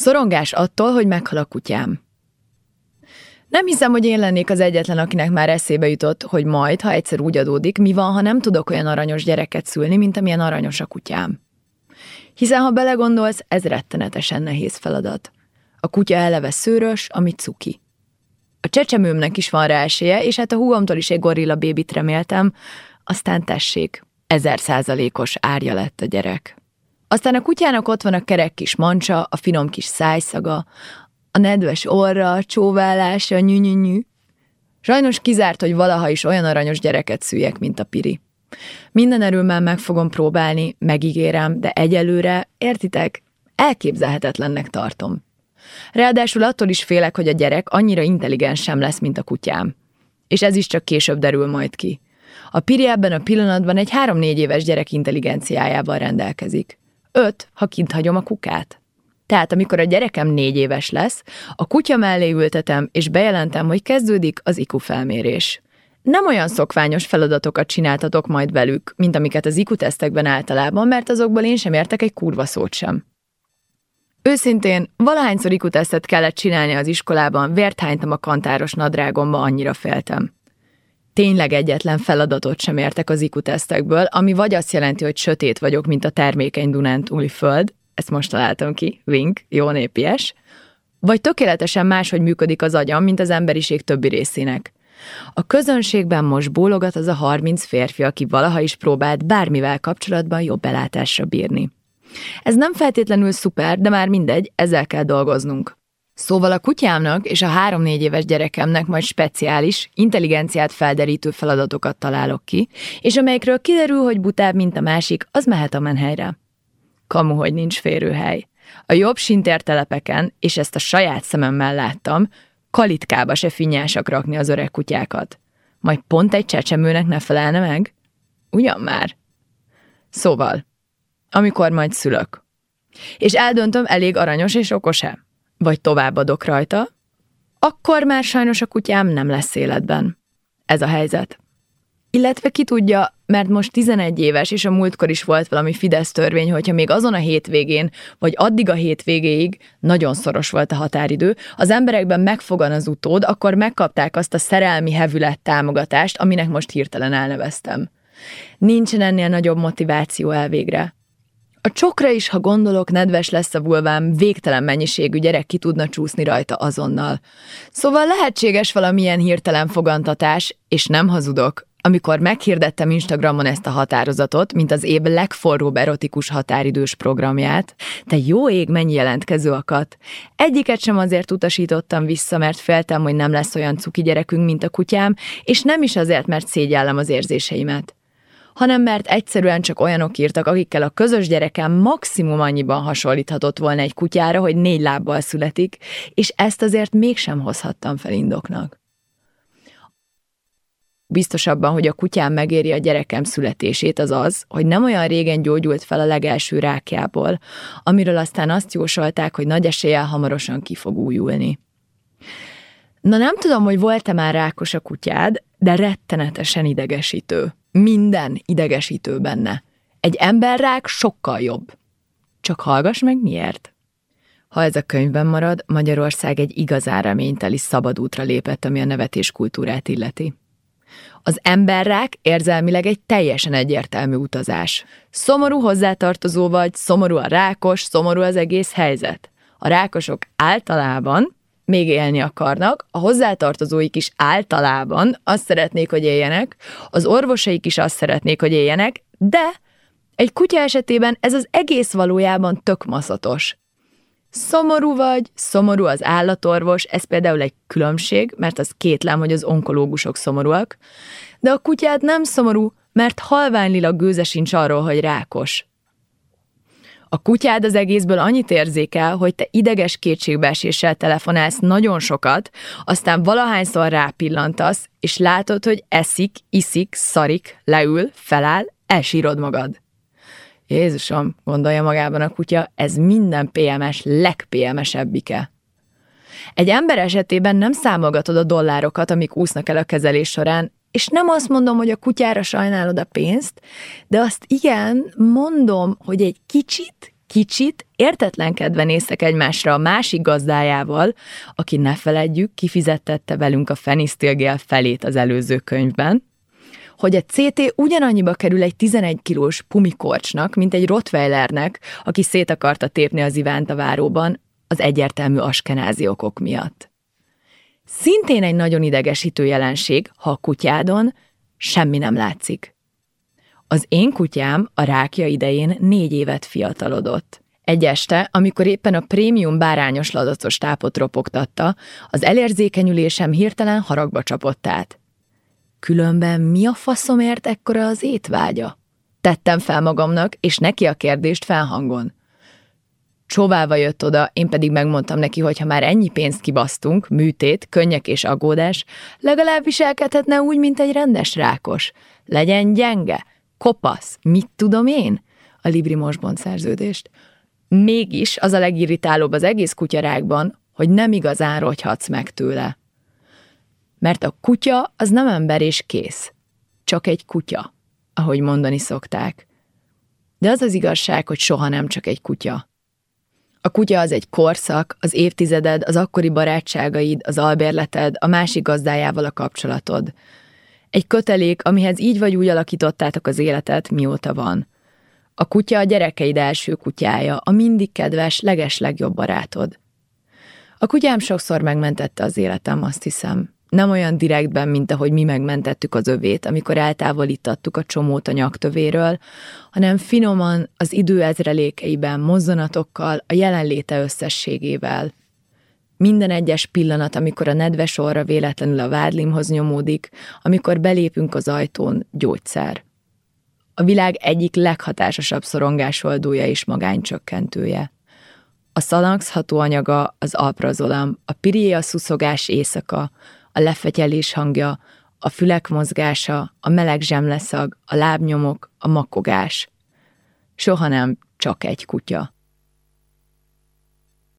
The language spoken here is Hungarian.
Szorongás attól, hogy meghal a kutyám. Nem hiszem, hogy én lennék az egyetlen, akinek már eszébe jutott, hogy majd, ha egyszer úgy adódik, mi van, ha nem tudok olyan aranyos gyereket szülni, mint amilyen aranyos a kutyám. Hiszen, ha belegondolsz, ez rettenetesen nehéz feladat. A kutya eleve szőrös, amit cuki. A csecsemőmnek is van rá esélye, és hát a húgomtól is egy gorilla bébit reméltem, aztán tessék, ezer százalékos árja lett a gyerek. Aztán a kutyának ott van a kerek kis mancsa, a finom kis szájszaga, a nedves orra, a csóválása, nyű, nyű, nyű. Sajnos kizárt, hogy valaha is olyan aranyos gyereket szüljek, mint a Piri. Minden erőmmel meg fogom próbálni, megígérem, de egyelőre, értitek, elképzelhetetlennek tartom. Ráadásul attól is félek, hogy a gyerek annyira intelligens sem lesz, mint a kutyám. És ez is csak később derül majd ki. A Piri ebben a pillanatban egy három-négy éves gyerek intelligenciájával rendelkezik. Öt, ha kint hagyom a kukát. Tehát amikor a gyerekem négy éves lesz, a kutya mellé ültetem, és bejelentem, hogy kezdődik az IQ felmérés. Nem olyan szokványos feladatokat csináltatok majd velük, mint amiket az IQ tesztekben általában, mert azokból én sem értek egy kurva szót sem. Őszintén, valahányszor IQ tesztet kellett csinálni az iskolában, vért hánytam a kantáros nadrágomba, annyira féltem. Tényleg egyetlen feladatot sem értek az IQ tesztekből, ami vagy azt jelenti, hogy sötét vagyok, mint a termékeny Dunántúli föld, ezt most találtam ki, wink, jó népies, vagy tökéletesen máshogy működik az agyam, mint az emberiség többi részének. A közönségben most bólogat az a 30 férfi, aki valaha is próbált bármivel kapcsolatban jobb belátásra bírni. Ez nem feltétlenül szuper, de már mindegy, ezzel kell dolgoznunk. Szóval a kutyámnak és a három-négy éves gyerekemnek majd speciális, intelligenciát felderítő feladatokat találok ki, és amelyikről kiderül, hogy butább, mint a másik, az mehet a menhelyre. Kamu, hogy nincs férőhely. A jobb sintértelepeken, és ezt a saját szememmel láttam, kalitkába se finnyásak rakni az öreg kutyákat. Majd pont egy csecsemőnek ne felelne meg? Ugyan már. Szóval, amikor majd szülök. És eldöntöm, elég aranyos és okos-e? Vagy továbbadok rajta, akkor már sajnos a kutyám nem lesz életben. Ez a helyzet. Illetve ki tudja, mert most 11 éves, és a múltkor is volt valami Fidesz törvény, hogyha még azon a hétvégén, vagy addig a hétvégéig, nagyon szoros volt a határidő, az emberekben megfogan az utód, akkor megkapták azt a szerelmi hevület támogatást, aminek most hirtelen elneveztem. Nincsen ennél nagyobb motiváció elvégre. A csokra is, ha gondolok, nedves lesz a vulvám, végtelen mennyiségű gyerek ki tudna csúszni rajta azonnal. Szóval lehetséges valamilyen hirtelen fogantatás, és nem hazudok, amikor meghirdettem Instagramon ezt a határozatot, mint az év legforróbb erotikus határidős programját, te jó ég mennyi jelentkező akadt. Egyiket sem azért utasítottam vissza, mert féltem, hogy nem lesz olyan cuki gyerekünk, mint a kutyám, és nem is azért, mert szégyellem az érzéseimet hanem mert egyszerűen csak olyanok írtak, akikkel a közös gyerekem maximum annyiban hasonlíthatott volna egy kutyára, hogy négy lábbal születik, és ezt azért mégsem hozhattam fel indoknak biztos abban, hogy a kutyám megéri a gyerekem születését, az az, hogy nem olyan régen gyógyult fel a legelső rákjából, amiről aztán azt jósolták, hogy nagy eséllyel hamarosan ki fog újulni. Na nem tudom, hogy volt-e már rákos a kutyád, de rettenetesen idegesítő. Minden idegesítő benne. Egy emberrák sokkal jobb. Csak hallgass meg miért. Ha ez a könyvben marad, Magyarország egy igazán reményteli szabadútra lépett, ami a nevetés kultúrát illeti. Az emberrák érzelmileg egy teljesen egyértelmű utazás. Szomorú hozzátartozó vagy, szomorú a rákos, szomorú az egész helyzet. A rákosok általában még élni akarnak, a hozzátartozóik is általában azt szeretnék, hogy éljenek, az orvosaik is azt szeretnék, hogy éljenek, de egy kutya esetében ez az egész valójában tök maszatos. Szomorú vagy, szomorú az állatorvos, ez például egy különbség, mert az kétlem, hogy az onkológusok szomorúak, de a kutyád nem szomorú, mert halványlila gőze sincs arról, hogy rákos. A kutyád az egészből annyit érzékel, hogy te ideges kétségbeeséssel telefonálsz nagyon sokat, aztán valahányszor rápillantasz, és látod, hogy eszik, iszik, szarik, leül, feláll, elsírod magad. Jézusom, gondolja magában a kutya, ez minden PMS legPMS-ebbike. Egy ember esetében nem számolgatod a dollárokat, amik úsznak el a kezelés során, és nem azt mondom, hogy a kutyára sajnálod a pénzt, de azt igen, mondom, hogy egy kicsit Kicsit értetlenkedve néztek egymásra a másik gazdájával, aki ne feledjük, kifizettette velünk a fenisztilgél felét az előző könyvben, hogy a CT ugyanannyiba kerül egy 11 kilós pumikorcsnak, mint egy Rottweilernek, aki szét akarta tépni az Ivánt a váróban az egyértelmű askenázi okok miatt. Szintén egy nagyon idegesítő jelenség, ha a kutyádon semmi nem látszik. Az én kutyám a rákja idején négy évet fiatalodott. Egy este, amikor éppen a prémium bárányos ladacos tápot ropogtatta, az elérzékenyülésem hirtelen haragba csapott át. Különben mi a faszomért ekkora az étvágya? Tettem fel magamnak, és neki a kérdést felhangon. Csóválva jött oda, én pedig megmondtam neki, hogy ha már ennyi pénzt kibasztunk, műtét, könnyek és aggódás, legalább viselkedhetne úgy, mint egy rendes rákos. Legyen gyenge, kopasz, mit tudom én? A Libri Mosbon szerződést. Mégis az a legirritálóbb az egész kutyarákban, hogy nem igazán rogyhatsz meg tőle. Mert a kutya az nem ember és kész. Csak egy kutya, ahogy mondani szokták. De az az igazság, hogy soha nem csak egy kutya. A kutya az egy korszak, az évtizeded, az akkori barátságaid, az albérleted, a másik gazdájával a kapcsolatod. Egy kötelék, amihez így vagy úgy alakítottátok az életet, mióta van. A kutya a gyerekeid első kutyája, a mindig kedves, leges barátod. A kutyám sokszor megmentette az életem, azt hiszem. Nem olyan direktben, mint ahogy mi megmentettük az övét, amikor eltávolítattuk a csomót a nyaktövéről, hanem finoman, az idő ezrelékeiben, mozzanatokkal, a jelenléte összességével. Minden egyes pillanat, amikor a nedves orra véletlenül a vádlimhoz nyomódik, amikor belépünk az ajtón, gyógyszer. A világ egyik leghatásosabb szorongásoldója és magánycsökkentője. A szalax hatóanyaga az alprazolam, a pirié a szuszogás éjszaka, a lefetyelés hangja, a fülek mozgása, a meleg zsemleszag, a lábnyomok, a makogás. Soha nem csak egy kutya.